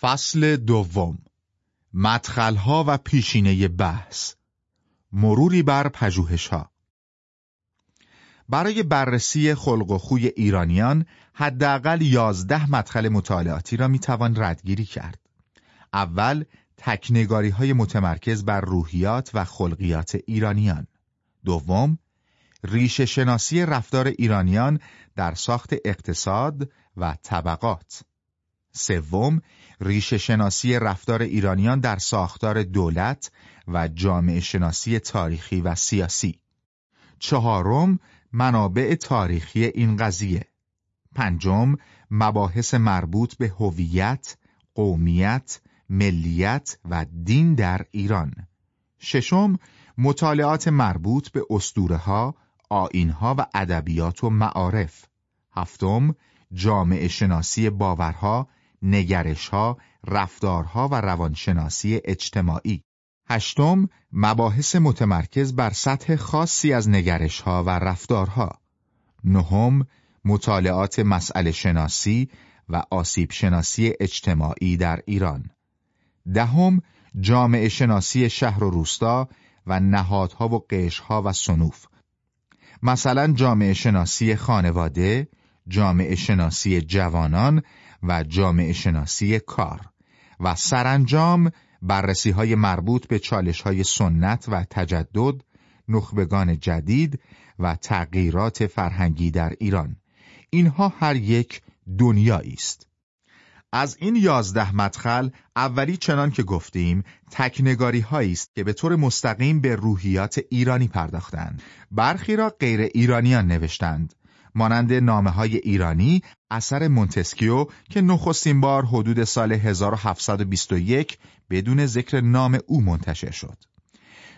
فصل دوم مدخلها و پیشینه بحث مروری بر پژوهشها برای بررسی خلق و خوی ایرانیان حداقل یازده مدخل مطالعاتی را می‌توان ردگیری کرد. اول تکنگاری های متمرکز بر روحیات و خلقیات ایرانیان. دوم ریشه شناسی رفتار ایرانیان در ساخت اقتصاد و طبقات. سوم ریشه شناسی رفتار ایرانیان در ساختار دولت و جامعه شناسی تاریخی و سیاسی. چهارم منابع تاریخی این قضیه. پنجم مباحث مربوط به هویت، قومیت، ملیت و دین در ایران. ششم مطالعات مربوط به اسطوره ها، و ادبیات و معارف. هفتم جامعه شناسی باورها، نگرشها، رفتارها و روانشناسی اجتماعی. هشتم مباحث متمرکز بر سطح خاصی از نگرشها و رفتارها. نهم مطالعات مسئله شناسی و آسیب شناسی اجتماعی در ایران. دهم جامعه شناسی شهر و روستا و نهادها و قشرها و سنوف مثلا جامعه شناسی خانواده، جامعه شناسی جوانان و جامعه شناسی کار و سرانجام بررسی های مربوط به چالش های سنت و تجدد، نخبگان جدید و تغییرات فرهنگی در ایران. اینها هر یک دنیایی است. از این یازده مدخل اولی چنان که گفتیم تکنگاری هایی است که به طور مستقیم به روحیات ایرانی پرداختند. برخی را غیر ایرانیان نوشتند. مانند نامه های ایرانی اثر مونتسکیو که نخستین بار حدود سال 1721 بدون ذکر نام او منتشر شد.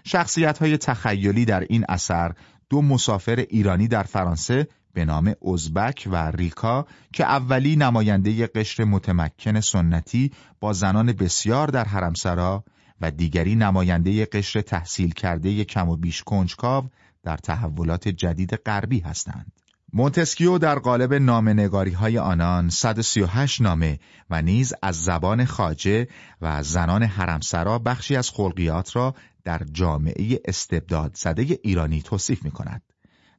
شخصیت های تخیلی در این اثر دو مسافر ایرانی در فرانسه به نام ازبک و ریکا که اولی نماینده قشر متمکن سنتی با زنان بسیار در حرمسرا و دیگری نماینده قشر تحصیل کرده کم و بیش کنجکاو در تحولات جدید غربی هستند. مونتسکیو در قالب نامنگاری های آنان 138 نامه و نیز از زبان خاجه و زنان حرمسرا بخشی از خلقیات را در جامعه استبداد زده ایرانی توصیف می کند.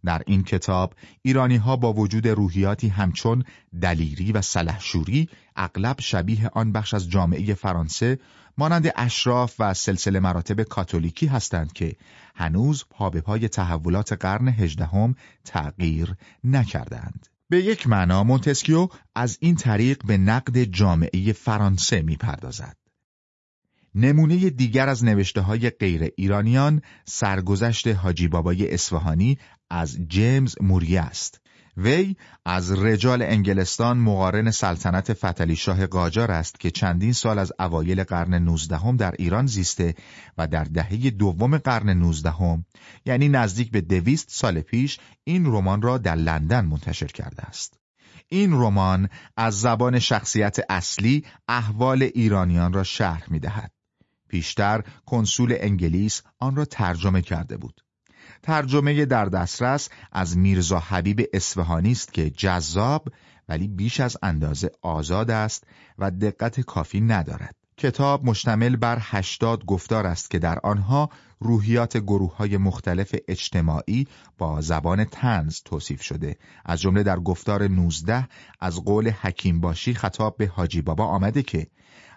در این کتاب ایرانی ها با وجود روحیاتی همچون دلیری و سلحشوری اغلب شبیه آن بخش از جامعه فرانسه مانند اشراف و سلسله مراتب کاتولیکی هستند که هنوز پا به پای تحولات قرن هجدهم تغییر نکردند. به یک معنا مونتسکیو از این طریق به نقد جامعه فرانسه می‌پردازد. نمونه دیگر از نوشته های غیر ایرانیان سرگذشت حاجی بابای اصفهانی از جیمز موری است. وی از رجال انگلستان مقارن سلطنت فتلی شاه قاجار است که چندین سال از اوایل قرن نوزدهم در ایران زیسته و در دهه دوم قرن نوزدهم یعنی نزدیک به دویست سال پیش این رمان را در لندن منتشر کرده است. این رمان از زبان شخصیت اصلی احوال ایرانیان را شرح می دهد. پیشتر کنسول انگلیس آن را ترجمه کرده بود. ترجمه در دسترس از میرزا حبیب اصفهانی است که جذاب ولی بیش از اندازه آزاد است و دقت کافی ندارد. کتاب مشتمل بر هشتاد گفتار است که در آنها روحیات گروه های مختلف اجتماعی با زبان تنز توصیف شده از جمله در گفتار 19 از قول حکیم باشی خطاب به حاجی بابا آمده که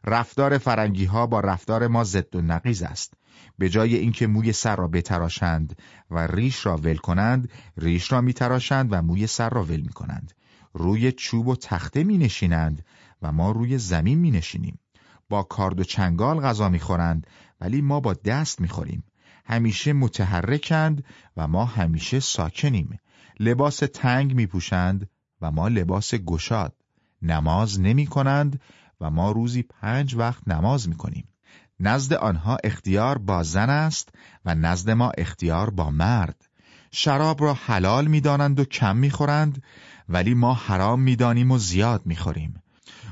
رفتار فرنگی ها با رفتار ما ضد و نقیز است. به جای اینکه موی سر را بتراشند و ریش را ول کنند ریش را میتراشند و موی سر را ول می کنند روی چوب و تخته می نشینند و ما روی زمین می نشینیم با کارد و چنگال غذا می خورند ولی ما با دست می خوریم همیشه متحرکند و ما همیشه ساکنیم. لباس تنگ می پوشند و ما لباس گشاد. نماز نمی کنند و ما روزی پنج وقت نماز می کنیم نزد آنها اختیار با زن است و نزد ما اختیار با مرد. شراب را حلال می‌دانند و کم می‌خورند ولی ما حرام می‌دانیم و زیاد می‌خوریم.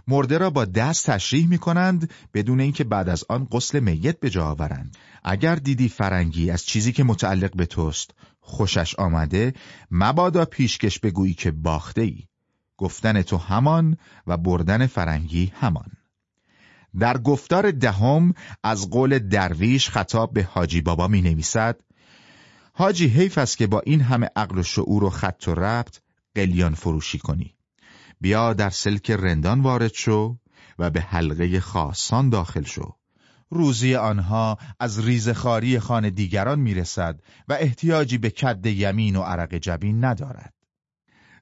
مرده را با دست تشریح می کنند بدون اینکه بعد از آن غسل میت به جا آورند. اگر دیدی فرنگی از چیزی که متعلق به توست خوشش آمده مبادا پیشکش بگویی که باخته ای. گفتن تو همان و بردن فرنگی همان. در گفتار دهم از قول درویش خطاب به حاجی بابا می نویسد حاجی حیف است که با این همه عقل و شعور و خط و ربط قلیان فروشی کنی. بیا در سلک رندان وارد شو و به حلقه خاصان داخل شو. روزی آنها از ریزخاری خانه دیگران می‌رسد و احتیاجی به کد یمین و عرق جبین ندارد.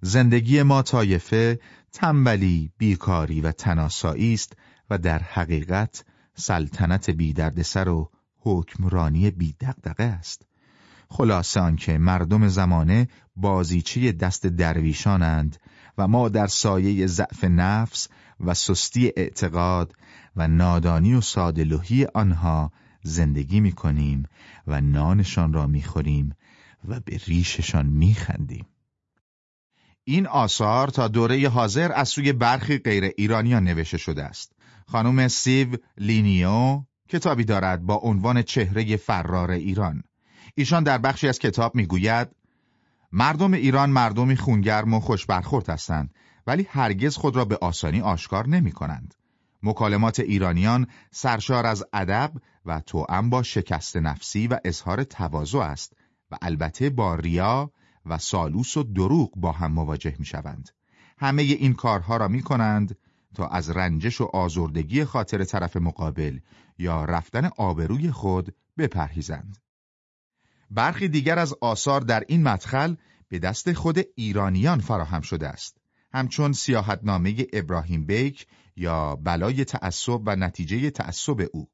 زندگی ما طایفه تنبلی، بیکاری و تناسایی است و در حقیقت سلطنت بی دردسر و حکمرانی بی است. خلاصه آنکه مردم زمانه بازیچه دست درویشانند و ما در سایه ضعف نفس و سستی اعتقاد و نادانی و سادلوهی آنها زندگی می کنیم و نانشان را می خوریم و به ریششان می خندیم. این آثار تا دوره حاضر از سوی برخی غیر ایرانیان نوشته شده است. خانم سیو لینیو کتابی دارد با عنوان چهره فرار ایران. ایشان در بخشی از کتاب می‌گوید مردم ایران مردمی خونگرم و خوشبرخورد هستند ولی هرگز خود را به آسانی آشکار نمی کنند. مکالمات ایرانیان سرشار از ادب و توأم با شکست نفسی و اظهار تواضع است و البته با ریا و سالوس و دروغ با هم مواجه می شوند. همه این کارها را می کنند تا از رنجش و آزردگی خاطر طرف مقابل یا رفتن آبروی خود بپرهیزند. برخی دیگر از آثار در این مدخل به دست خود ایرانیان فراهم شده است. همچون سیاحتنامه ابراهیم بیک یا بلای تعصب و نتیجه تعصب او.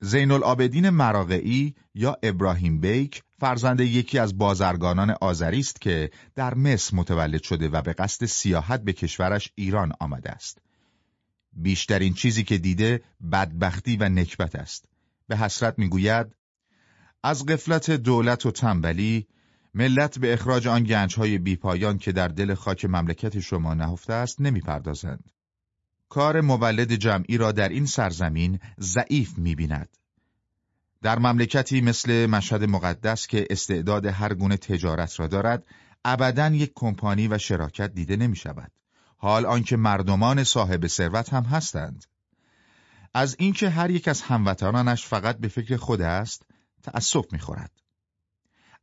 زین العابدین مراغعی یا ابراهیم بیک فرزند یکی از بازرگانان آذری است که در مصر متولد شده و به قصد سیاحت به کشورش ایران آمده است. بیشترین چیزی که دیده بدبختی و نکبت است. به حسرت می‌گوید از قفلت دولت و تنبلی ملت به اخراج آن گنجهای بیپایان که در دل خاک مملکت شما نهفته است نمی‌پردازند. کار مولد جمعی را در این سرزمین ضعیف می‌بیند. در مملکتی مثل مشهد مقدس که استعداد هر گونه تجارت را دارد، ابدا یک کمپانی و شراکت دیده نمی شود. حال آنکه مردمان صاحب ثروت هم هستند. از اینکه هر یک از هموطنانش فقط به فکر خود است، تأسف می‌خورد.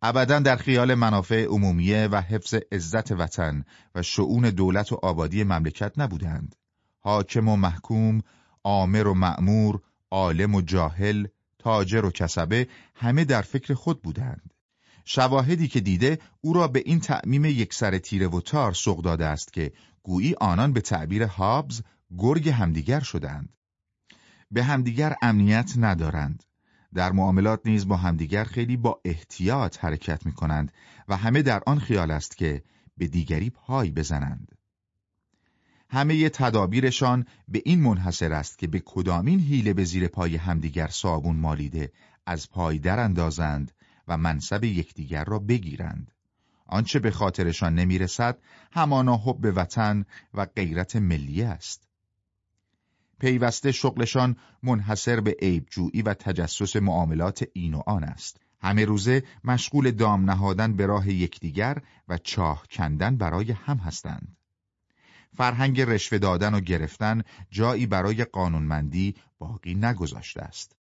ابدا در خیال منافع عمومیه و حفظ عزت وطن و شعون دولت و آبادی مملکت نبودند. حاکم و محکوم، آمر و معمور، عالم و جاهل، تاجر و کسبه همه در فکر خود بودند. شواهدی که دیده او را به این تعمیم یک سر تیره و تار سوق داده است که گویی آنان به تعبیر هابز گرگ همدیگر شدند. به همدیگر امنیت ندارند. در معاملات نیز با همدیگر خیلی با احتیاط حرکت می کنند و همه در آن خیال است که به دیگری پای بزنند. همه تدابیرشان به این منحصر است که به کدامین حیله به زیر پای همدیگر صابون مالیده از پای در اندازند و منصب یکدیگر را بگیرند. آنچه به خاطرشان نمی‌رسد همانا حب وطن و غیرت ملی است. پیوسته شغلشان منحصر به عیبجویی و تجسس معاملات این و آن است. همه روزه مشغول دام نهادن به راه یکدیگر و چاه کندن برای هم هستند. فرهنگ رشوه دادن و گرفتن جایی برای قانونمندی باقی نگذاشته است.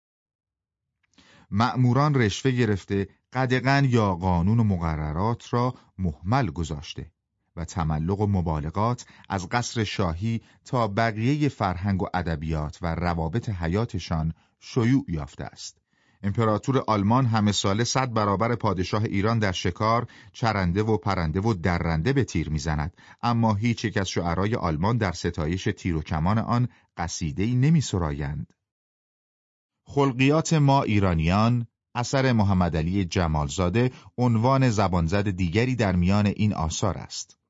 مأموران رشوه گرفته قدغن یا قانون و مقررات را محمل گذاشته و تملق و مبالغات از قصر شاهی تا بقیه فرهنگ و ادبیات و روابط حیاتشان شیوع یافته است. امپراتور آلمان همه ساله صد برابر پادشاه ایران در شکار چرنده و پرنده و درنده به تیر می‌زند اما هیچ یک از شعرای آلمان در ستایش تیر و کمان آن قصیده‌ای نمی سرایند. خلقیات ما ایرانیان اثر محمد علی جمالزاده عنوان زبانزد دیگری در میان این آثار است.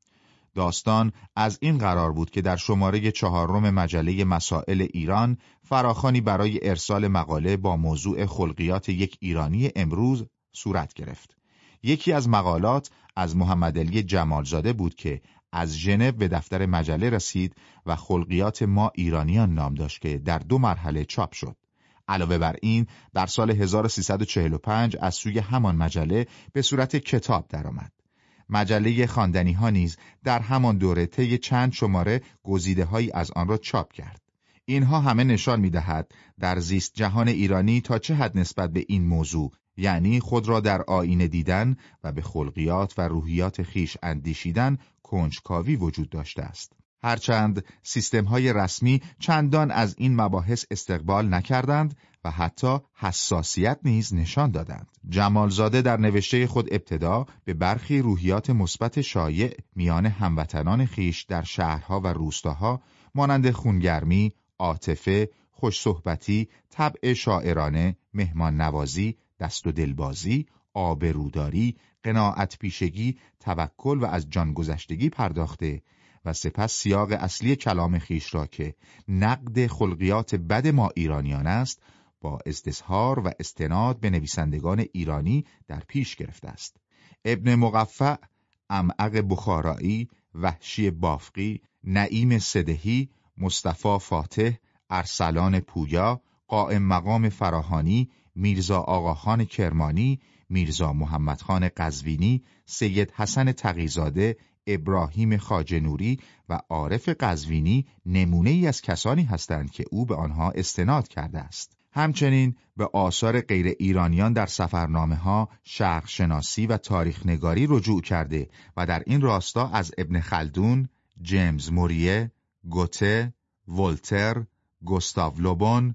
داستان از این قرار بود که در شماره چهارم مجله مسائل ایران فراخانی برای ارسال مقاله با موضوع خلقیات یک ایرانی امروز صورت گرفت. یکی از مقالات از محمد علی جمالزاده بود که از ژنو به دفتر مجله رسید و خلقیات ما ایرانیان نام داشت که در دو مرحله چاپ شد. علاوه بر این در سال 1345 از سوی همان مجله به صورت کتاب درآمد. مجله خواندنی ها نیز در همان دوره طی چند شماره گزیده هایی از آن را چاپ کرد. اینها همه نشان می‌دهد در زیست جهان ایرانی تا چه حد نسبت به این موضوع یعنی خود را در آینه دیدن و به خلقیات و روحیات خیش اندیشیدن کنجکاوی وجود داشته است. هرچند سیستم های رسمی چندان از این مباحث استقبال نکردند و حتی حساسیت نیز نشان دادند. جمالزاده در نوشته خود ابتدا به برخی روحیات مثبت شایع میان هموطنان خیش در شهرها و روستاها مانند خونگرمی، عاطفه، خوشصحبتی، طبع شاعرانه، مهمان نوازی، دست و دلبازی، آبروداری، قناعت پیشگی، توکل و از جان گذشتگی پرداخته و سپس سیاق اصلی کلام خیش را که نقد خلقیات بد ما ایرانیان است با استظهار و استناد به نویسندگان ایرانی در پیش گرفته است. ابن مقفع، امعق بخارایی، وحشی بافقی، نعیم صدهی، مصطفی فاتح، ارسلان پویا، قائم مقام فراهانی، میرزا آقاخان کرمانی، میرزا محمدخان قزوینی، سید حسن تقیزاده، ابراهیم خاجنوری و عارف قزوینی نمونه ای از کسانی هستند که او به آنها استناد کرده است. همچنین به آثار غیر ایرانیان در سفرنامه ها، شرق شناسی و تاریخ نگاری رجوع کرده و در این راستا از ابن خلدون، جیمز موریه، گوته، ولتر، گوستاو لوبون،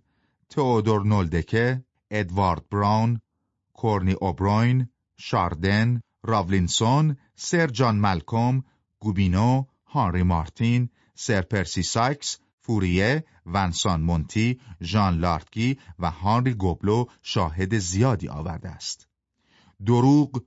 تئودور نولدکه، ادوارد براون، کورنی اوبروین، شاردن، راولینسون، سر جان ملکوم، گوبینو، هانری مارتین، سر پرسی سایکس، فوریه، ونسان مونتی، ژان لارتگی و هانری گوبلو شواهد زیادی آورده است. دروغ،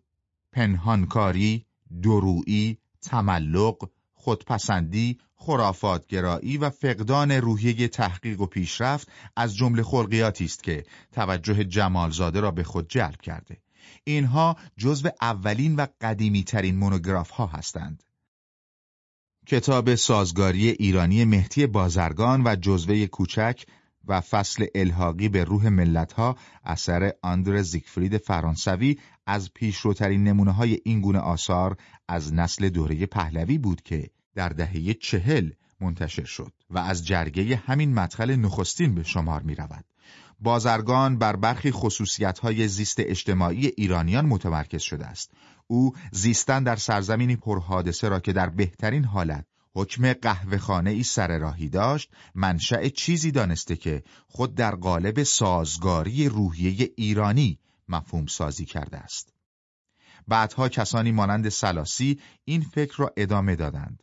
پنهانکاری، درویی، تملق، خودپسندی، خرافاتگرایی و فقدان روحیه تحقیق و پیشرفت از جمله خلقیاتی است که توجه جمالزاده را به خود جلب کرده. اینها جزو اولین و قدیمی ترین مونوگراف ها هستند. کتاب سازگاری ایرانی مهتی بازرگان و جزوه کوچک و فصل الحاقی به روح ملتها اثر آندر زیگفرید فرانسوی از پیشروترین نمونه های این گونه آثار از نسل دوره پهلوی بود که در دهه چهل منتشر شد و از جرگه همین مدخل نخستین به شمار می رود. بازرگان بر برخی های زیست اجتماعی ایرانیان متمرکز شده است. او زیستن در سرزمینی پرحادثه را که در بهترین حالت حکم قهوه خانه ای سر راهی داشت منشأ چیزی دانسته که خود در قالب سازگاری روحیه ایرانی مفهوم سازی کرده است. بعدها کسانی مانند سلاسی این فکر را ادامه دادند.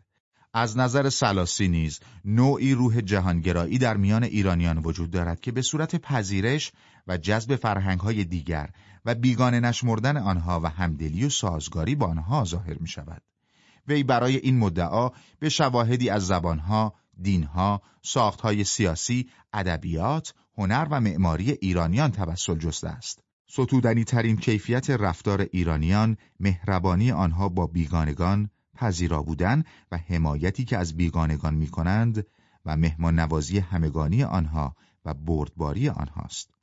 از نظر سلاسی نیز نوعی روح جهانگرایی در میان ایرانیان وجود دارد که به صورت پذیرش و جذب فرهنگهای دیگر و بیگانه نشمردن آنها و همدلی و سازگاری با آنها ظاهر می شود. وی برای این مدعا به شواهدی از زبانها، دینها، ساختهای سیاسی، ادبیات، هنر و معماری ایرانیان توسل جسته است. ستودنی ترین کیفیت رفتار ایرانیان، مهربانی آنها با بیگانگان، پذیرا بودن و حمایتی که از بیگانگان می کنند و مهمان نوازی همگانی آنها و بردباری آنهاست.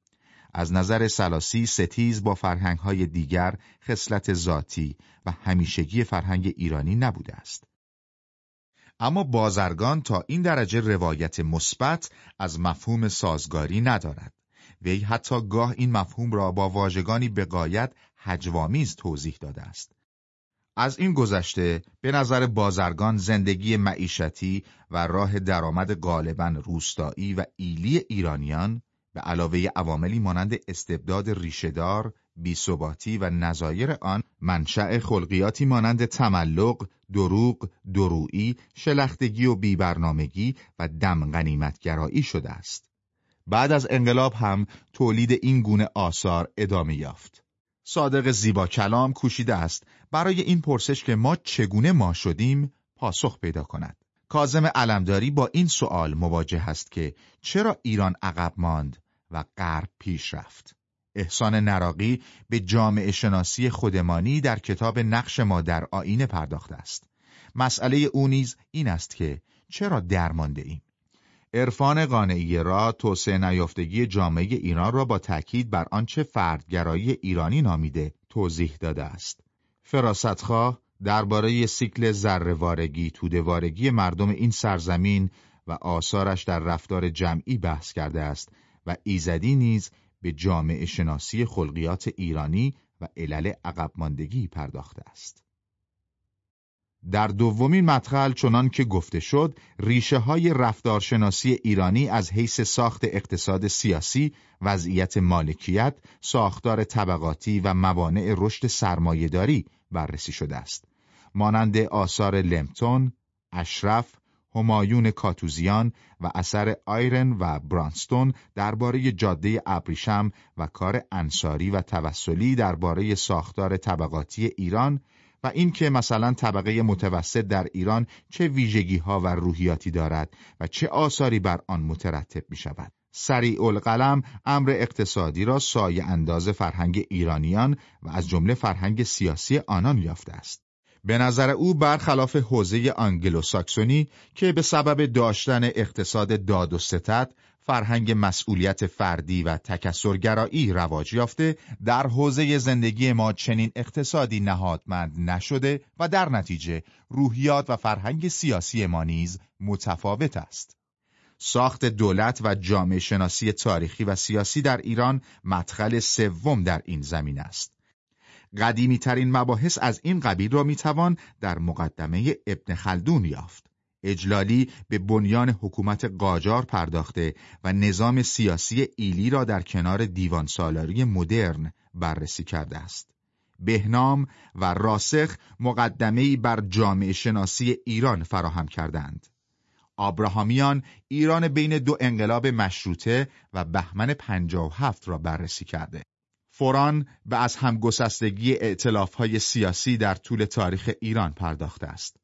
از نظر سلاسی ستیز با فرهنگهای دیگر خصلت ذاتی و همیشگی فرهنگ ایرانی نبوده است. اما بازرگان تا این درجه روایت مثبت از مفهوم سازگاری ندارد. وی حتی گاه این مفهوم را با واژگانی بقایت هجوامیز توضیح داده است. از این گذشته به نظر بازرگان زندگی معیشتی و راه درآمد غالبا روستایی و ایلی ایرانیان به علاوه عواملی مانند استبداد ریشهدار، بیثباتی و نظایر آن منشأ خلقیاتی مانند تملق، دروغ، درویی، شلختگی و بیبرنامگی و دم غنیمتگرایی شده است. بعد از انقلاب هم تولید این گونه آثار ادامه یافت. صادق زیبا کلام کوشیده است برای این پرسش که ما چگونه ما شدیم پاسخ پیدا کند. کازم علمداری با این سوال مواجه است که چرا ایران عقب ماند و غرب پیش رفت. احسان نراقی به جامعه شناسی خودمانی در کتاب نقش ما در آینه پرداخته است. مسئله او نیز این است که چرا درمانده ایم؟ عرفان قانعی را توسعه نیافتگی جامعه ایران را با تاکید بر آنچه فردگرایی ایرانی نامیده توضیح داده است. فراستخواه درباره سیکل ذرهوارگی تودهوارگی مردم این سرزمین و آثارش در رفتار جمعی بحث کرده است و ایزدی نیز به جامعه شناسی خلقیات ایرانی و علل عقب ماندگی پرداخته است. در دومین مدخل چنان که گفته شد ریشه های رفتارشناسی ایرانی از حیث ساخت اقتصاد سیاسی، وضعیت مالکیت، ساختار طبقاتی و موانع رشد سرمایهداری بررسی شده است. مانند آثار لمتون، اشرف، همایون کاتوزیان و اثر آیرن و برانستون درباره جاده ابریشم و کار انصاری و توسلی درباره ساختار طبقاتی ایران و اینکه مثلا طبقه متوسط در ایران چه ویژگی ها و روحیاتی دارد و چه آثاری بر آن مترتب می شود. سریع القلم امر اقتصادی را سایه انداز فرهنگ ایرانیان و از جمله فرهنگ سیاسی آنان یافته است. به نظر او برخلاف حوزه آنگلوساکسونی که به سبب داشتن اقتصاد داد و ستد فرهنگ مسئولیت فردی و تکسرگرایی رواج یافته در حوزه زندگی ما چنین اقتصادی نهادمند نشده و در نتیجه روحیات و فرهنگ سیاسی ما نیز متفاوت است. ساخت دولت و جامعه شناسی تاریخی و سیاسی در ایران مدخل سوم در این زمین است. قدیمی ترین مباحث از این قبیل را می‌توان در مقدمه ابن خلدون یافت. اجلالی به بنیان حکومت قاجار پرداخته و نظام سیاسی ایلی را در کنار دیوان سالاری مدرن بررسی کرده است. بهنام و راسخ مقدمه‌ای بر جامعه شناسی ایران فراهم کردند. آبراهامیان ایران بین دو انقلاب مشروطه و بهمن 57 را بررسی کرده. فوران به از همگسستگی های سیاسی در طول تاریخ ایران پرداخته است.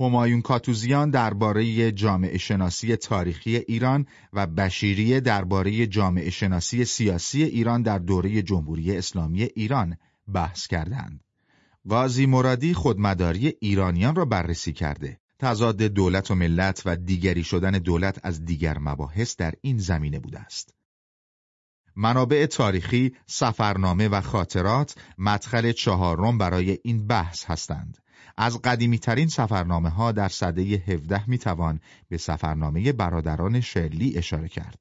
همایون کاتوزیان درباره جامعه شناسی تاریخی ایران و بشیری درباره جامعه شناسی سیاسی ایران در دوره جمهوری اسلامی ایران بحث کردند. قاضی مرادی خودمداری ایرانیان را بررسی کرده. تضاد دولت و ملت و دیگری شدن دولت از دیگر مباحث در این زمینه بوده است. منابع تاریخی، سفرنامه و خاطرات مدخل چهارم برای این بحث هستند. از قدیمی ترین سفرنامه ها در سده 17 می توان به سفرنامه برادران شرلی اشاره کرد.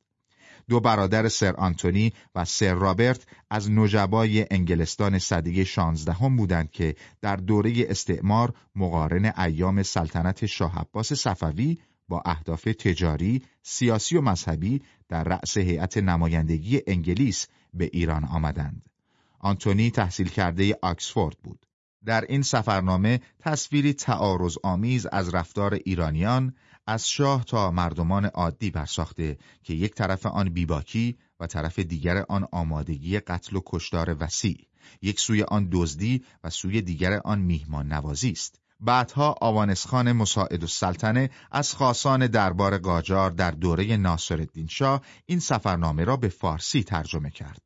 دو برادر سر آنتونی و سر رابرت از نجبای انگلستان سده 16 هم بودند که در دوره استعمار مقارن ایام سلطنت شاه عباس صفوی با اهداف تجاری، سیاسی و مذهبی در رأس هیئت نمایندگی انگلیس به ایران آمدند. آنتونی تحصیل کرده آکسفورد بود. در این سفرنامه تصویری تعارض آمیز از رفتار ایرانیان از شاه تا مردمان عادی برساخته که یک طرف آن بیباکی و طرف دیگر آن آمادگی قتل و کشتار وسیع یک سوی آن دزدی و سوی دیگر آن میهمان نوازی است بعدها آوانسخان مساعد السلطنه از خاصان دربار قاجار در دوره ناصرالدین شاه این سفرنامه را به فارسی ترجمه کرد.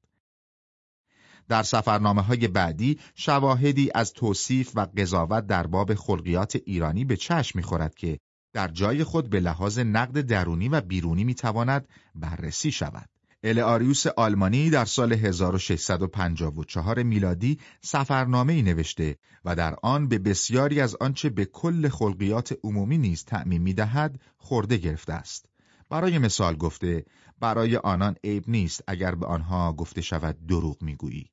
در سفرنامه های بعدی شواهدی از توصیف و قضاوت در باب خلقیات ایرانی به چشم می‌خورد که در جای خود به لحاظ نقد درونی و بیرونی می‌تواند بررسی شود. الئاریوس آلمانی در سال 1654 میلادی سفرنامه ای نوشته و در آن به بسیاری از آنچه به کل خلقیات عمومی نیز تعمیم می‌دهد خورده گرفته است. برای مثال گفته برای آنان عیب نیست اگر به آنها گفته شود دروغ می‌گویی.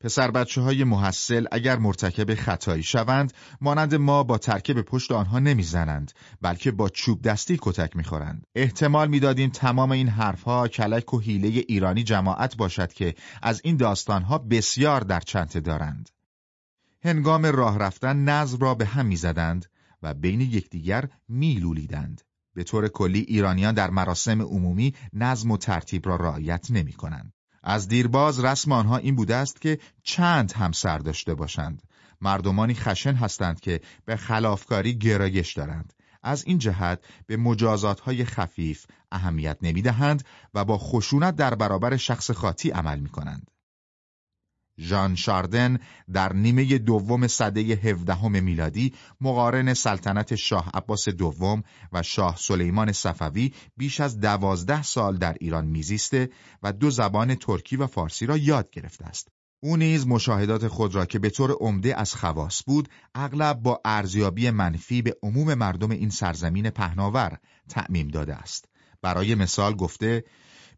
پسر بچه های محصل اگر مرتکب خطایی شوند مانند ما با ترکه پشت آنها نمی‌زنند بلکه با چوب دستی کتک می‌خورند. احتمال می‌دادیم تمام این حرفها کلک و حیله ایرانی جماعت باشد که از این داستانها بسیار در چنته دارند. هنگام راه رفتن نظم را به هم می‌زدند و بین یکدیگر میلولیدند. به طور کلی ایرانیان در مراسم عمومی نظم و ترتیب را رعایت نمی کنند. از دیرباز رسم آنها این بوده است که چند همسر داشته باشند. مردمانی خشن هستند که به خلافکاری گرایش دارند. از این جهت به مجازات خفیف اهمیت نمی دهند و با خشونت در برابر شخص خاطی عمل می کنند. ژان شاردن در نیمه دوم سده هفدهم میلادی مقارن سلطنت شاه عباس دوم و شاه سلیمان صفوی بیش از دوازده سال در ایران میزیسته و دو زبان ترکی و فارسی را یاد گرفته است. او نیز مشاهدات خود را که به طور عمده از خواص بود اغلب با ارزیابی منفی به عموم مردم این سرزمین پهناور تعمیم داده است برای مثال گفته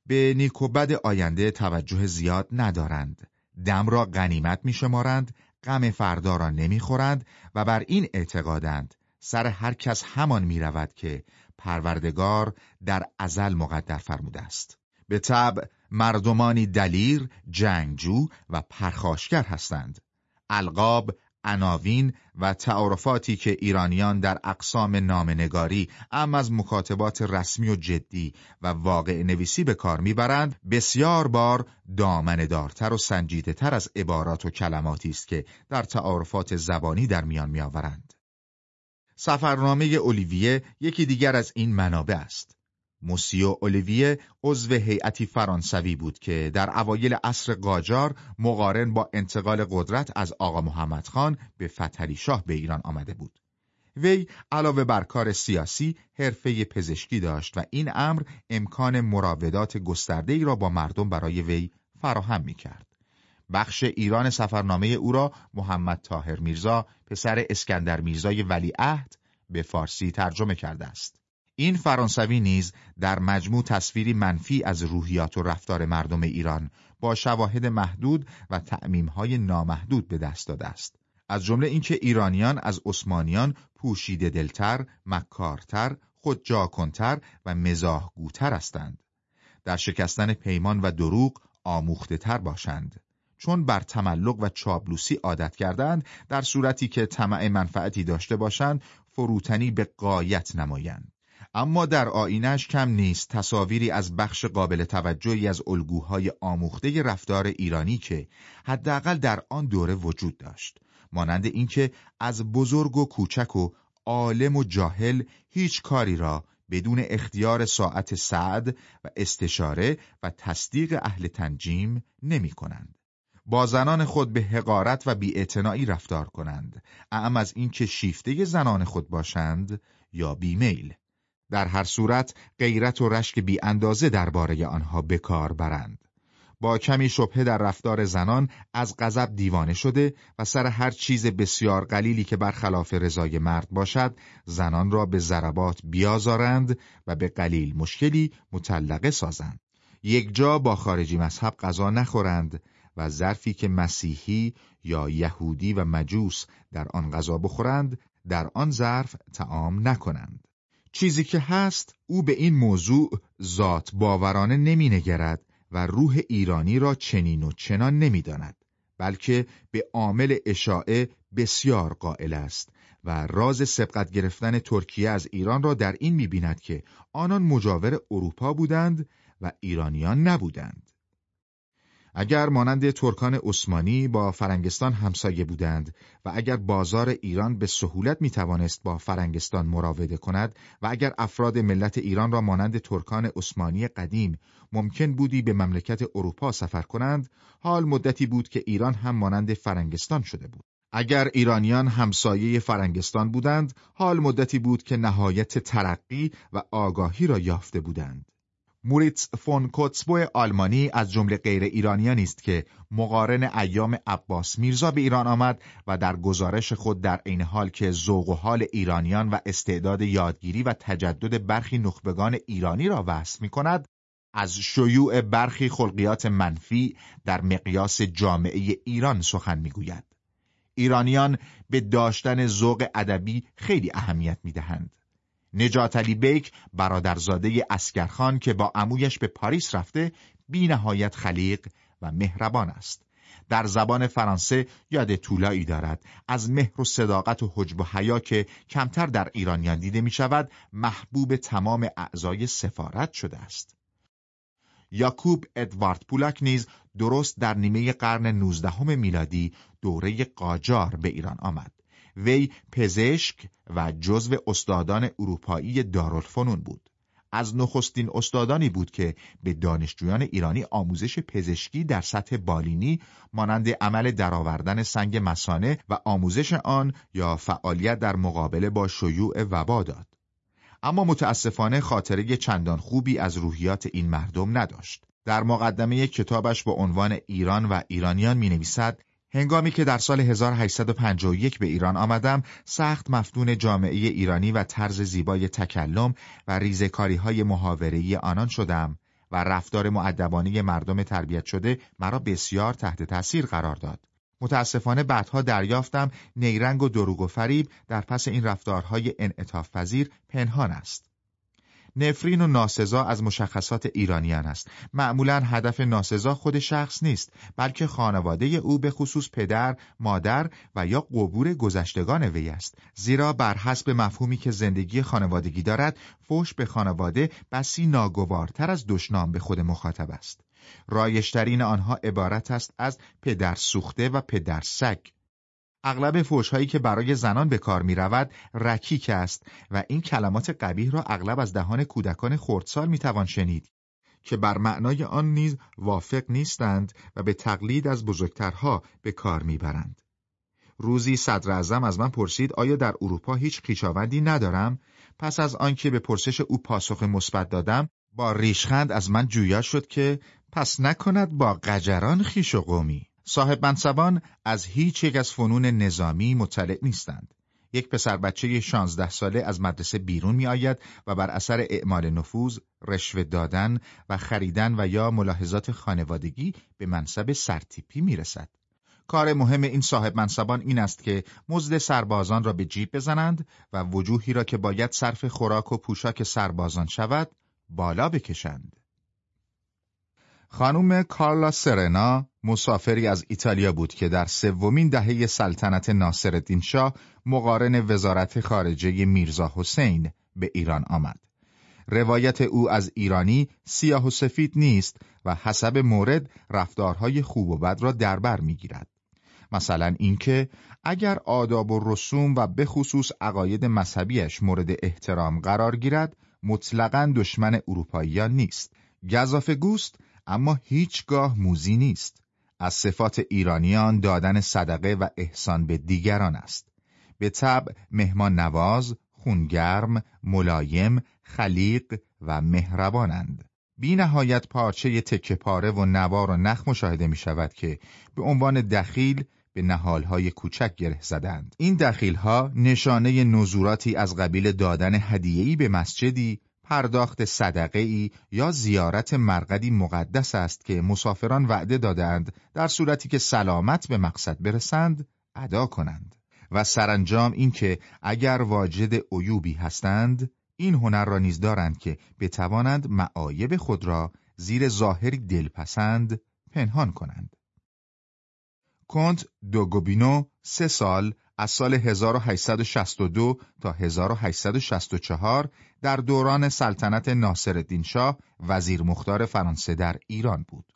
به نیک و بد آینده توجه زیاد ندارند دم را غنیمت میشمارند غم فردا را نمی‌خورند و بر این اعتقادند سر هر کس همان می رود که پروردگار در ازل مقدر فرموده است. به طبع مردمانی دلیر، جنگجو و پرخاشگر هستند. القاب، عناوین و تعارفاتی که ایرانیان در اقسام نامنگاری ام از مکاتبات رسمی و جدی و واقع نویسی به کار می‌برند بسیار بار دامن دارتر و سنجیده تر از عبارات و کلماتی است که در تعارفات زبانی در میان میآورند. سفرنامه اولیویه یکی دیگر از این منابع است. موسیو اولیویه عضو هیئتی فرانسوی بود که در اوایل عصر قاجار مقارن با انتقال قدرت از آقا محمد خان به فتحعلی شاه به ایران آمده بود. وی علاوه بر کار سیاسی حرفه پزشکی داشت و این امر امکان مراودات گسترده ای را با مردم برای وی فراهم می کرد. بخش ایران سفرنامه او را محمد تاهر میرزا پسر اسکندر میرزای ولیعهد به فارسی ترجمه کرده است. این فرانسوی نیز در مجموع تصویری منفی از روحیات و رفتار مردم ایران با شواهد محدود و تعمیمهای نامحدود به دست داده است. از جمله اینکه ایرانیان از عثمانیان پوشیده دلتر، مکارتر، خودجاکنتر و مزاحگوتر هستند. در شکستن پیمان و دروغ آموخته تر باشند. چون بر تملق و چابلوسی عادت کردند در صورتی که طمع منفعتی داشته باشند فروتنی به قایت نمایند اما در آینش کم نیست. تصاویری از بخش قابل توجهی از الگوهای آموخته رفتار ایرانی که حداقل در آن دوره وجود داشت. مانند اینکه از بزرگ و کوچک و عالم و جاهل هیچ کاری را بدون اختیار ساعت سعد و استشاره و تصدیق اهل تنجیم نمی کنند. با زنان خود به حقارت و بیاعتنایی رفتار کنند. اعم از اینکه شیفته زنان خود باشند یا بیمیل. در هر صورت غیرت و رشک بی اندازه درباره آنها بکار برند. با کمی شبهه در رفتار زنان از غضب دیوانه شده و سر هر چیز بسیار قلیلی که برخلاف رضای مرد باشد زنان را به ضربات بیازارند و به قلیل مشکلی مطلقه سازند. یک جا با خارجی مذهب غذا نخورند و ظرفی که مسیحی یا یهودی و مجوس در آن غذا بخورند در آن ظرف تعام نکنند. چیزی که هست او به این موضوع ذات باورانه نمی نگرد و روح ایرانی را چنین و چنان نمی داند بلکه به عامل اشاعه بسیار قائل است و راز سبقت گرفتن ترکیه از ایران را در این می بیند که آنان مجاور اروپا بودند و ایرانیان نبودند. اگر مانند ترکان عثمانی با فرنگستان همسایه بودند و اگر بازار ایران به سهولت می توانست با فرنگستان مراوده کند و اگر افراد ملت ایران را مانند ترکان عثمانی قدیم ممکن بودی به مملکت اروپا سفر کنند حال مدتی بود که ایران هم مانند فرنگستان شده بود. اگر ایرانیان همسایه فرنگستان بودند حال مدتی بود که نهایت ترقی و آگاهی را یافته بودند. موریتس فون کوتسبو آلمانی از جمله غیر ایرانیانی است که مقارن ایام عباس میرزا به ایران آمد و در گزارش خود در عین حال که ذوق و حال ایرانیان و استعداد یادگیری و تجدد برخی نخبگان ایرانی را وصف می کند از شیوع برخی خلقیات منفی در مقیاس جامعه ایران سخن می‌گوید. ایرانیان به داشتن ذوق ادبی خیلی اهمیت می‌دهند. نجات علی بیک برادرزاده اسکرخان که با عمویش به پاریس رفته بی نهایت خلیق و مهربان است. در زبان فرانسه یاد طولایی دارد از مهر و صداقت و حجب و حیا که کمتر در ایرانیان دیده می شود محبوب تمام اعضای سفارت شده است. یاکوب ادوارد پولاک نیز درست در نیمه قرن نوزدهم میلادی دوره قاجار به ایران آمد. وی پزشک و جزو استادان اروپایی دارالفنون بود. از نخستین استادانی بود که به دانشجویان ایرانی آموزش پزشکی در سطح بالینی مانند عمل درآوردن سنگ مسانه و آموزش آن یا فعالیت در مقابله با شیوع وبا داد. اما متاسفانه خاطره چندان خوبی از روحیات این مردم نداشت. در مقدمه کتابش با عنوان ایران و ایرانیان می نویسد هنگامی که در سال 1851 به ایران آمدم سخت مفتون جامعه ایرانی و طرز زیبای تکلم و ریزکاری های محاورهی آنان شدم و رفتار معدبانه مردم تربیت شده مرا بسیار تحت تاثیر قرار داد. متاسفانه بعدها دریافتم نیرنگ و دروغ و فریب در پس این رفتارهای انعطاف پذیر پنهان است. نفرین و ناسزا از مشخصات ایرانیان است. معمولا هدف ناسزا خود شخص نیست، بلکه خانواده او به خصوص پدر، مادر و یا قبور گذشتگان وی است. زیرا بر حسب مفهومی که زندگی خانوادگی دارد، فوش به خانواده بسی ناگوارتر از دشنام به خود مخاطب است. رایشترین آنها عبارت است از پدر سوخته و پدر سگ. اغلب فوشهایی که برای زنان به کار می رود رکیک است و این کلمات قبیح را اغلب از دهان کودکان خردسال می توان شنید که بر معنای آن نیز وافق نیستند و به تقلید از بزرگترها به کار می‌برند. روزی صدر ازم از من پرسید آیا در اروپا هیچ خیشاوندی ندارم؟ پس از آنکه به پرسش او پاسخ مثبت دادم با ریشخند از من جویا شد که پس نکند با قجران خیش و قومی صاحب منصبان از هیچ یک از فنون نظامی مطلع نیستند. یک پسر بچه 16 ساله از مدرسه بیرون می آید و بر اثر اعمال نفوذ، رشوه دادن و خریدن و یا ملاحظات خانوادگی به منصب سرتیپی می رسد. کار مهم این صاحب منصبان این است که مزد سربازان را به جیب بزنند و وجوهی را که باید صرف خوراک و پوشاک سربازان شود بالا بکشند. خانم کارلا سرنا مسافری از ایتالیا بود که در سومین دهه سلطنت ناصرالدین شاه مقارن وزارت خارجه میرزا حسین به ایران آمد. روایت او از ایرانی سیاه و سفید نیست و حسب مورد رفتارهای خوب و بد را دربر می‌گیرد. مثلا اینکه اگر آداب و رسوم و به خصوص عقاید مذهبیش مورد احترام قرار گیرد مطلقا دشمن اروپاییان نیست. گذاف گوست اما هیچگاه موزی نیست. از صفات ایرانیان دادن صدقه و احسان به دیگران است. به طب مهمان نواز، خونگرم، ملایم، خلیق و مهربانند. بی نهایت پارچه تکه پاره و نوار و نخ مشاهده می شود که به عنوان دخیل به نهالهای کوچک گره زدند. این دخیلها نشانه نزوراتی از قبیل دادن هدیه‌ای به مسجدی پرداخت صدقه ای یا زیارت مرقدی مقدس است که مسافران وعده دادند در صورتی که سلامت به مقصد برسند ادا کنند و سرانجام اینکه اگر واجد عیوبی هستند این هنر را نیز دارند که بتوانند معایب خود را زیر ظاهری دلپسند پنهان کنند. کنت دوگوبینو سه سال از سال 1862 تا 1864 در دوران سلطنت ناصرالدین شاه وزیر مختار فرانسه در ایران بود.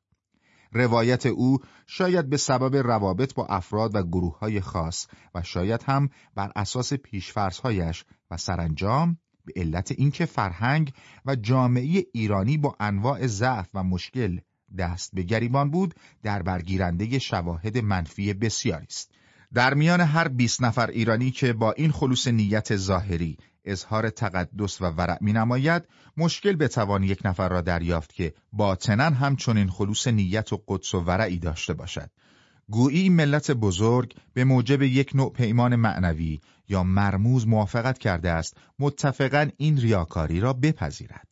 روایت او شاید به سبب روابط با افراد و گروه های خاص و شاید هم بر اساس پیشفرزهایش و سرانجام به علت اینکه فرهنگ و جامعه ایرانی با انواع ضعف و مشکل دست به گریبان بود در برگیرنده شواهد منفی بسیاری است. در میان هر 20 نفر ایرانی که با این خلوص نیت ظاهری اظهار تقدس و ورع می نماید مشکل بتوان یک نفر را دریافت که باطنا همچنین خلوص نیت و قدس و ورعی داشته باشد. گویی ملت بزرگ به موجب یک نوع پیمان معنوی یا مرموز موافقت کرده است متفقا این ریاکاری را بپذیرد.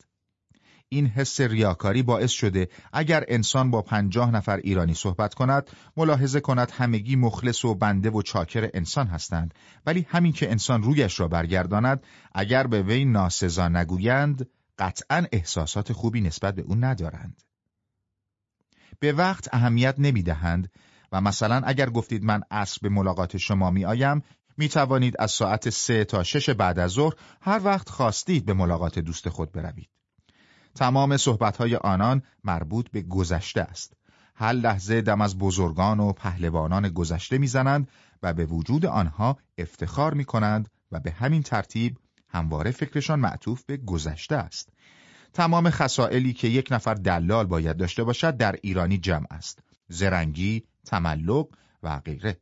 این حس ریاکاری باعث شده اگر انسان با پنجاه نفر ایرانی صحبت کند ملاحظه کند همگی مخلص و بنده و چاکر انسان هستند. ولی همین که انسان رویش را برگرداند اگر به وی ناسزا نگویند قطعا احساسات خوبی نسبت به او ندارند. به وقت اهمیت نمی دهند و مثلا اگر گفتید من عصر به ملاقات شما می آیم می توانید از ساعت سه تا شش بعد از ظهر هر وقت خواستید به ملاقات دوست خود بروید. تمام صحبتهای آنان مربوط به گذشته است. هر لحظه دم از بزرگان و پهلوانان گذشته می‌زنند و به وجود آنها افتخار می کنند و به همین ترتیب همواره فکرشان معطوف به گذشته است. تمام خسائلی که یک نفر دلال باید داشته باشد در ایرانی جمع است. زرنگی، تملق و غیره.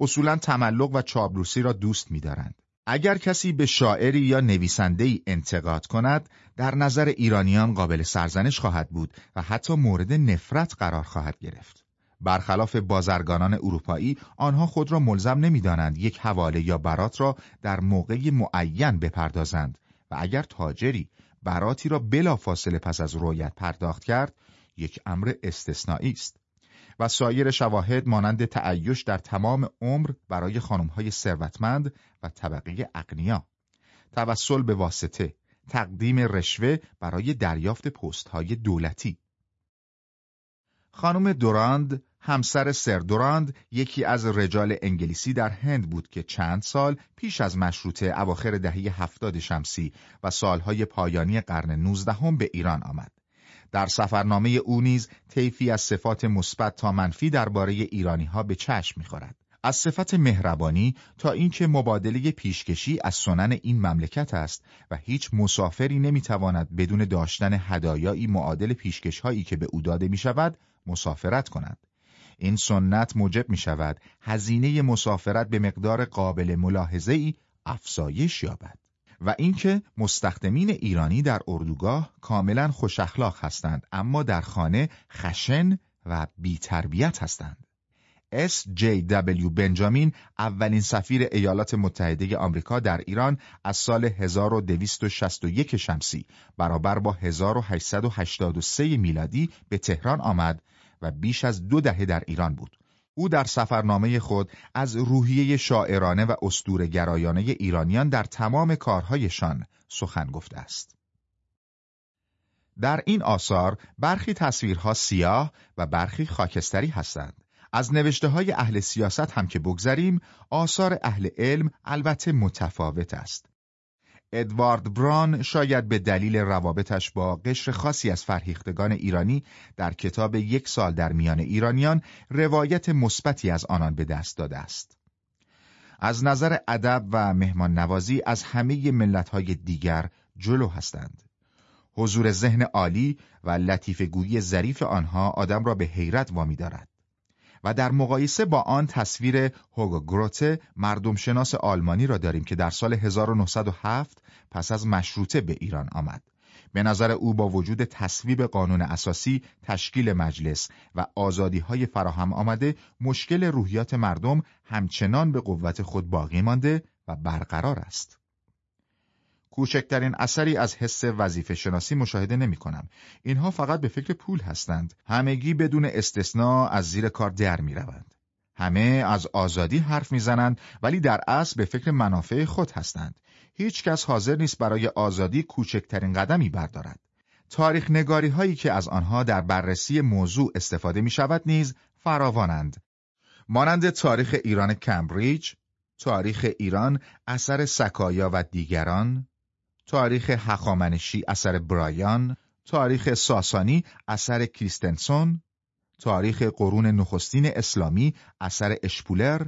اصولا تملق و چابروسی را دوست می‌دارند. اگر کسی به شاعری یا نویسنده‌ای انتقاد کند، در نظر ایرانیان قابل سرزنش خواهد بود و حتی مورد نفرت قرار خواهد گرفت. برخلاف بازرگانان اروپایی، آنها خود را ملزم نمی‌دانند یک حواله یا برات را در موقعی معین بپردازند و اگر تاجری براتی را بلا فاصله پس از رویت پرداخت کرد، یک امر استثنایی است. و سایر شواهد مانند تعیش در تمام عمر برای خانمهای ثروتمند و طبقه اقنیا توسل به واسطه. تقدیم رشوه برای دریافت پستهای دولتی. خانم دوراند همسر سر دوراند یکی از رجال انگلیسی در هند بود که چند سال پیش از مشروطه اواخر دهه هفتاد شمسی و سالهای پایانی قرن نوزدهم به ایران آمد. در سفرنامه او نیز طیفی از صفات مثبت تا منفی درباره ایرانی ها به چشم می‌خورد. از صفت مهربانی تا اینکه مبادله پیشکشی از سنن این مملکت است و هیچ مسافری نمی‌تواند بدون داشتن هدایایی معادل پیشکش هایی که به او داده می شود مسافرت کند. این سنت موجب می شود هزینه مسافرت به مقدار قابل ملاحظه ای افزایش یابد. و اینکه مستخدمین ایرانی در اردوگاه کاملا خوش اخلاق هستند اما در خانه خشن و بیتربیت هستند. S.J.W. بنجامین اولین سفیر ایالات متحده آمریکا در ایران از سال 1261 شمسی برابر با 1883 میلادی به تهران آمد و بیش از دو دهه در ایران بود. او در سفرنامه خود از روحیه شاعرانه و گرایانه ایرانیان در تمام کارهایشان سخن گفته است. در این آثار برخی تصویرها سیاه و برخی خاکستری هستند. از نوشته های اهل سیاست هم که بگذریم، آثار اهل علم البته متفاوت است. ادوارد بران شاید به دلیل روابطش با قشر خاصی از فرهیختگان ایرانی در کتاب یک سال در میان ایرانیان روایت مثبتی از آنان به دست داده است. از نظر ادب و مهمان نوازی از همه ملتهای دیگر جلو هستند. حضور ذهن عالی و لطیف گویی ظریف آنها آدم را به حیرت وامی دارد. و در مقایسه با آن تصویر هوگو گروته مردم شناس آلمانی را داریم که در سال 1907 پس از مشروطه به ایران آمد. به نظر او با وجود تصویب قانون اساسی، تشکیل مجلس و آزادی های فراهم آمده، مشکل روحیات مردم همچنان به قوت خود باقی مانده و برقرار است. کوچکترین اثری از حس وظیفه شناسی مشاهده نمی کنم. اینها فقط به فکر پول هستند. همگی بدون استثنا از زیر کار در می روند. همه از آزادی حرف می‌زنند ولی در اصل به فکر منافع خود هستند. هیچ کس حاضر نیست برای آزادی کوچکترین قدمی بردارد. تاریخ نگاری هایی که از آنها در بررسی موضوع استفاده می شود نیز فراوانند. مانند تاریخ ایران کمبریج، تاریخ ایران اثر سکایا و دیگران، تاریخ هخامنشی اثر برایان، تاریخ ساسانی اثر کریستنسون، تاریخ قرون نخستین اسلامی اثر اشپولر،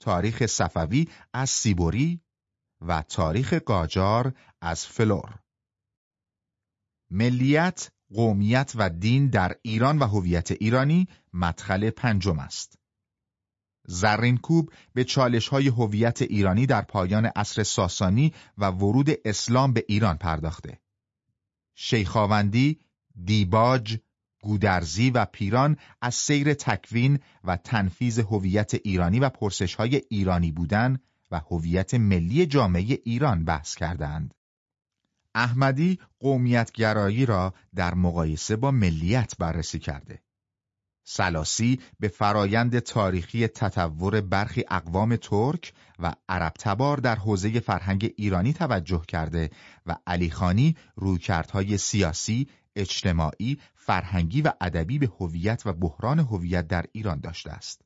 تاریخ صفوی از سیبوری و تاریخ قاجار از فلور. ملیت، قومیت و دین در ایران و هویت ایرانی مدخل پنجم است. زرین کوب به چالش های هویت ایرانی در پایان عصر ساسانی و ورود اسلام به ایران پرداخته. شیخاوندی، دیباج، گودرزی و پیران از سیر تکوین و تنفیز هویت ایرانی و پرسش های ایرانی بودن و هویت ملی جامعه ایران بحث کردند. احمدی قومیتگرایی را در مقایسه با ملیت بررسی کرده. سلاسی به فرایند تاریخی تطور برخی اقوام ترک و عرب تبار در حوزه فرهنگ ایرانی توجه کرده و علیخانی رویکردهای سیاسی، اجتماعی، فرهنگی و ادبی به هویت و بحران هویت در ایران داشته است.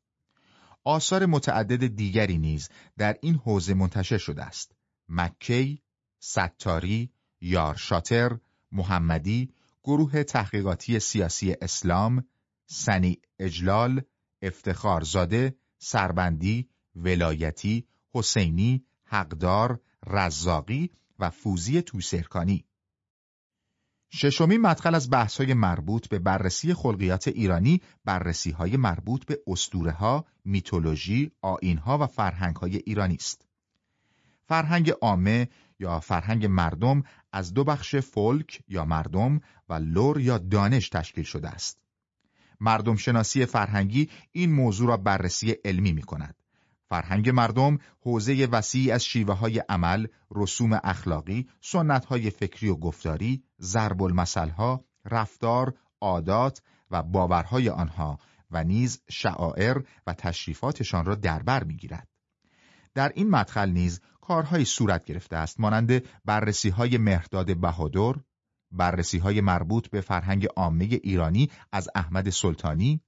آثار متعدد دیگری نیز در این حوزه منتشر شده است. مکی، ستاری، یارشاتر، محمدی، گروه تحقیقاتی سیاسی اسلام، سنی اجلال، افتخارزاده، سربندی، ولایتی، حسینی، حقدار، رزاقی و فوزی توسرکانی ششمین مدخل از بحث‌های مربوط به بررسی خلقیات ایرانی بررسی‌های مربوط به اسطوره‌ها، میتولوژی، آیین‌ها و فرهنگ‌های ایرانی است. فرهنگ عامه یا فرهنگ مردم از دو بخش فولک یا مردم و لور یا دانش تشکیل شده است. مردم شناسی فرهنگی این موضوع را بررسی علمی می کند. فرهنگ مردم حوزه وسیعی از شیوه های عمل، رسوم اخلاقی، سنت های فکری و گفتاری، ضرب ها، رفتار، عادات و باورهای آنها و نیز شعائر و تشریفاتشان را در بر می‌گیرد. در این مدخل نیز کارهایی صورت گرفته است مانند بررسی های مهرداد بهادر، بررسی های مربوط به فرهنگ عامه ایرانی از احمد سلطانی،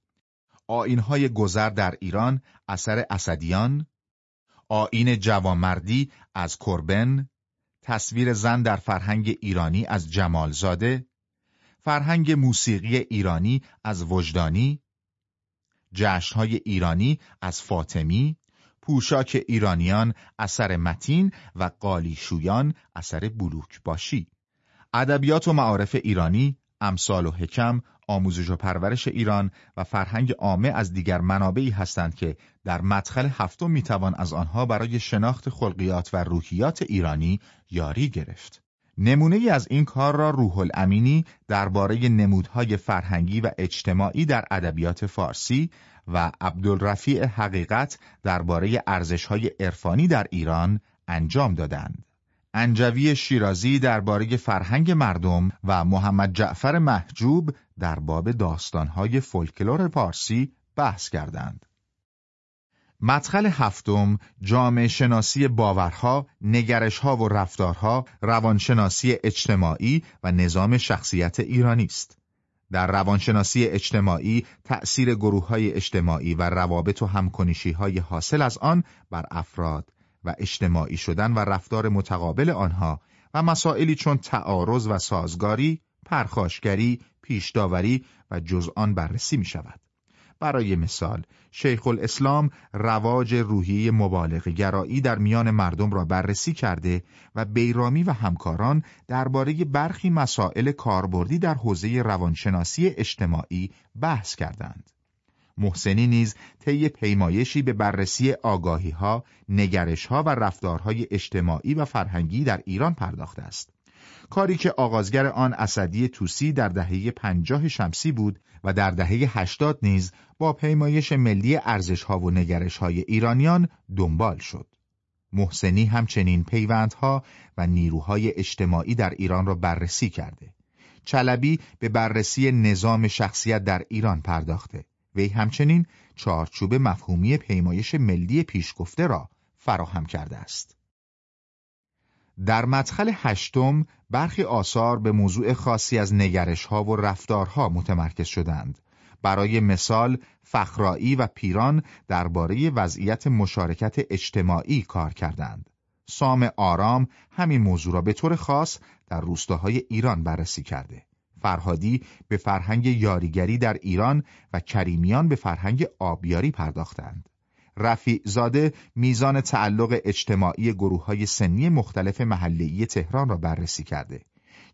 های گذر در ایران اثر اسدیان، آین جوامردی از کربن، تصویر زن در فرهنگ ایرانی از جمالزاده، فرهنگ موسیقی ایرانی از وجدانی، جشنهای ایرانی از فاطمی، پوشاک ایرانیان اثر متین و قالیشویان اثر بلوک باشی ادبیات و معارف ایرانی امثال و حکم آموزش و پرورش ایران و فرهنگ عامه از دیگر منابعی هستند که در مدخل هفتم می‌توان از آنها برای شناخت خلقیات و روحیات ایرانی یاری گرفت. نمونه ای از این کار را روح الامینی درباره نمودهای فرهنگی و اجتماعی در ادبیات فارسی و عبدالرفیع حقیقت درباره ارزش‌های عرفانی در ایران انجام دادند. انجوی شیرازی درباره فرهنگ مردم و محمد جعفر محجوب در باب داستانهای فولکلور پارسی بحث کردند. مدخل هفتم جامعه شناسی باورها، نگرشها و رفتارها، روانشناسی اجتماعی و نظام شخصیت ایرانی است. در روانشناسی اجتماعی تأثیر گروه های اجتماعی و روابط و همکنیشی های حاصل از آن بر افراد و اجتماعی شدن و رفتار متقابل آنها و مسائلی چون تعارض و سازگاری، پرخاشگری، پیشداوری و جز آن بررسی می شود. برای مثال شیخ الاسلام رواج روحی مبالغ گرایی در میان مردم را بررسی کرده و بیرامی و همکاران درباره برخی مسائل کاربردی در حوزه روانشناسی اجتماعی بحث کردند. محسنی نیز طی پیمایشی به بررسی آگاهی ها، نگرش ها و رفتارهای اجتماعی و فرهنگی در ایران پرداخته است. کاری که آغازگر آن اسدی توسی در دهه پنجاه شمسی بود و در دهه هشتاد نیز با پیمایش ملی ارزشها و نگرشهای ایرانیان دنبال شد. محسنی همچنین پیوندها و نیروهای اجتماعی در ایران را بررسی کرده. چلبی به بررسی نظام شخصیت در ایران پرداخته. وی همچنین چارچوب مفهومی پیمایش ملی پیشگفته را فراهم کرده است. در مدخل هشتم برخی آثار به موضوع خاصی از نگرش ها و رفتارها متمرکز شدند. برای مثال فخرایی و پیران درباره وضعیت مشارکت اجتماعی کار کردند. سام آرام همین موضوع را به طور خاص در روستاهای ایران بررسی کرده. فرهادی به فرهنگ یاریگری در ایران و کریمیان به فرهنگ آبیاری پرداختند. رفیع زاده میزان تعلق اجتماعی گروه های سنی مختلف محلی تهران را بررسی کرده.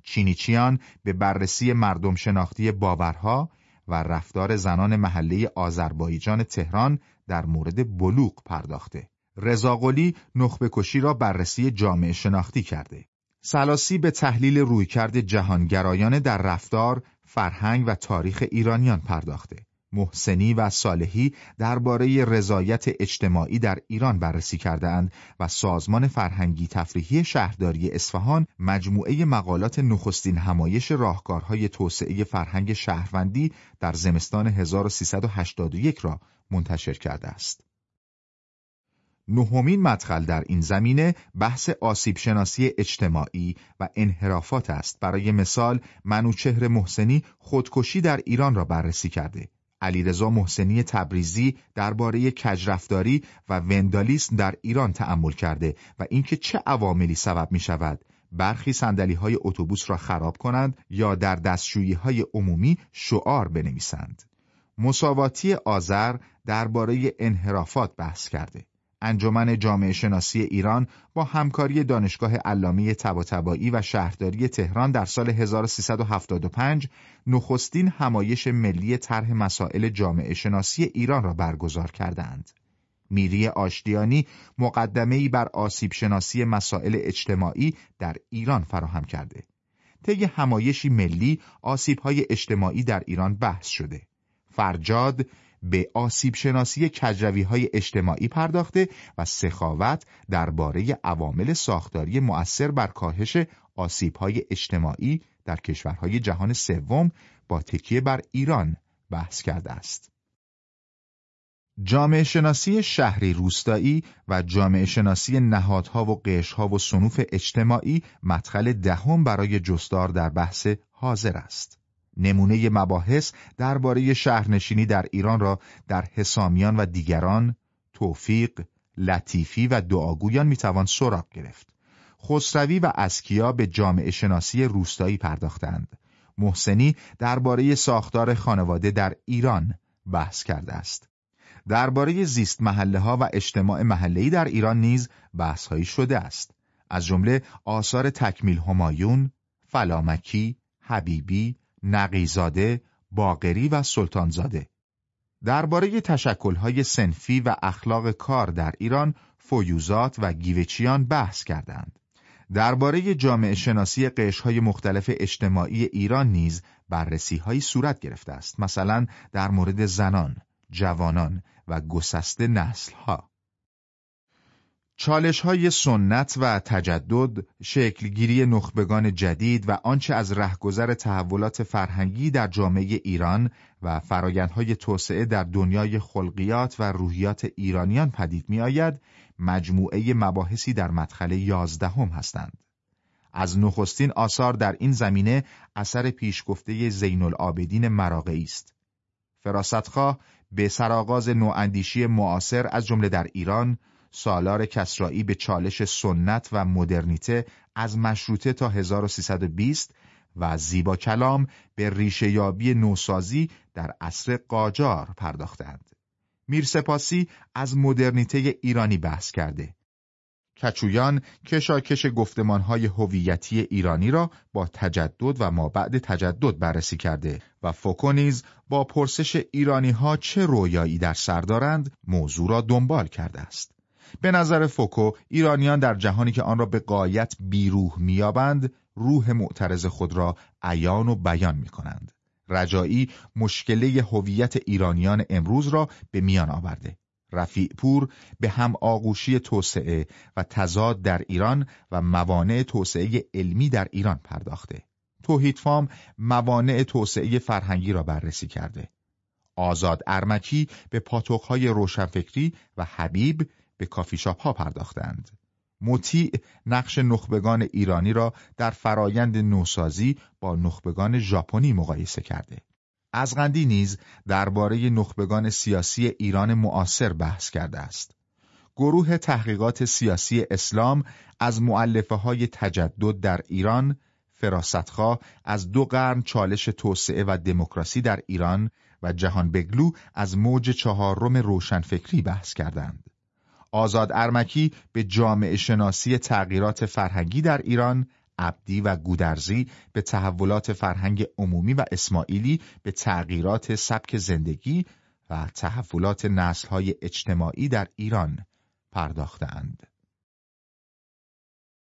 چینیچیان به بررسی مردم شناختی باورها و رفتار زنان محله آذربایجان تهران در مورد بلوغ پرداخته. رضاقلی نخبه کشی را بررسی جامعه شناختی کرده. سلاسی به تحلیل رویکرد جهانگرایانه در رفتار، فرهنگ و تاریخ ایرانیان پرداخته. محسنی و صالحی درباره رضایت اجتماعی در ایران بررسی کردهاند و سازمان فرهنگی تفریحی شهرداری اصفهان مجموعه مقالات نخستین همایش راهکارهای توسعه فرهنگ شهروندی در زمستان 1381 را منتشر کرده است. نهمین مدخل در این زمینه بحث آسیب شناسی اجتماعی و انحرافات است. برای مثال منوچهر محسنی خودکشی در ایران را بررسی کرده. علیرضا محسنی تبریزی درباره کجرفتاری و وندالیسم در ایران تأمل کرده و اینکه چه عواملی سبب می شود برخی سندلی های اتوبوس را خراب کنند یا در دستشویی های عمومی شعار بنویسند. مساواتی آذر درباره انحرافات بحث کرده. انجمن جامعه شناسی ایران با همکاری دانشگاه علامه طباطبایی و شهرداری تهران در سال 1375 نخستین همایش ملی طرح مسائل جامعه شناسی ایران را برگزار کردند. میری آشتیانی مقدمه‌ای بر آسیب شناسی مسائل اجتماعی در ایران فراهم کرده. طی همایشی ملی آسیب‌های اجتماعی در ایران بحث شده. فرجاد به آسیب شناسی کجروی های اجتماعی پرداخته و سخاوت درباره عوامل ساختاری مؤثر بر کاهش آسیب های اجتماعی در کشورهای جهان سوم با تکیه بر ایران بحث کرده است. جامعه شناسی شهری روستایی و جامعه شناسی نهادها و قشها و صنوف اجتماعی مدخل دهم برای جستار در بحث حاضر است. نمونه مباحث درباره شهرنشینی در ایران را در حسامیان و دیگران توفیق، لطیفی و دعاگویان می‌توان سراغ گرفت. خسروی و اسکیا به جامعه شناسی روستایی پرداختند. محسنی درباره ساختار خانواده در ایران بحث کرده است. درباره زیست محله ها و اجتماع محله‌ای در ایران نیز بحث شده است. از جمله آثار تکمیل همایون، فلامکی، حبیبی، نقیزاده، باقری و سلطانزاده. درباره تشکل‌های سنفی و اخلاق کار در ایران، فیوزات و گیوچیان بحث کردند. درباره جامعه شناسی قشرهای مختلف اجتماعی ایران نیز بررسی‌هایی صورت گرفته است. مثلا در مورد زنان، جوانان و گسسته نسلها. چالش های سنت و تجدد، شکلگیری نخبگان جدید و آنچه از رهگذر تحولات فرهنگی در جامعه ایران و فرایندهای توسعه در دنیای خلقیات و روحیات ایرانیان پدید می آید، مجموعه مباحثی در مدخل یازدهم هستند. از نخستین آثار در این زمینه اثر پیشگفته زین العابدین مراقعی است. فراستخواه به سرآغاز نواندیشی معاصر از جمله در ایران سالار کسرایی به چالش سنت و مدرنیته از مشروطه تا 1320 و زیبا کلام به ریشهیابی نوسازی در عصر قاجار پرداختند. میرسپاسی از مدرنیته ایرانی بحث کرده. کچویان کشاکش گفتمانهای هویتی ایرانی را با تجدد و ما بعد تجدد بررسی کرده و فوکو نیز با پرسش ایرانی ها چه رویایی در سر دارند موضوع را دنبال کرده است. به نظر فوکو ایرانیان در جهانی که آن را به قایت بیروح میابند روح معترض خود را عیان و بیان می کنند. رجایی مشکله هویت ایرانیان امروز را به میان آورده. رفیع پور به هم آغوشی توسعه و تضاد در ایران و موانع توسعه علمی در ایران پرداخته. توحید فام موانع توسعه فرهنگی را بررسی کرده. آزاد ارمکی به پاتوقهای روشنفکری و حبیب به کافیشاپ ها پرداختند. مطیع نقش نخبگان ایرانی را در فرایند نوسازی با نخبگان ژاپنی مقایسه کرده. از غندی نیز درباره نخبگان سیاسی ایران معاصر بحث کرده است. گروه تحقیقات سیاسی اسلام از معلفه های تجدد در ایران، فراستخواه از دو قرن چالش توسعه و دموکراسی در ایران و جهان بگلو از موج چهارم روشنفکری بحث کردند. آزاد ارمکی به جامعه شناسی تغییرات فرهنگی در ایران، عبدی و گودرزی به تحولات فرهنگ عمومی و اسماعیلی به تغییرات سبک زندگی و تحولات نسلهای اجتماعی در ایران پرداختند.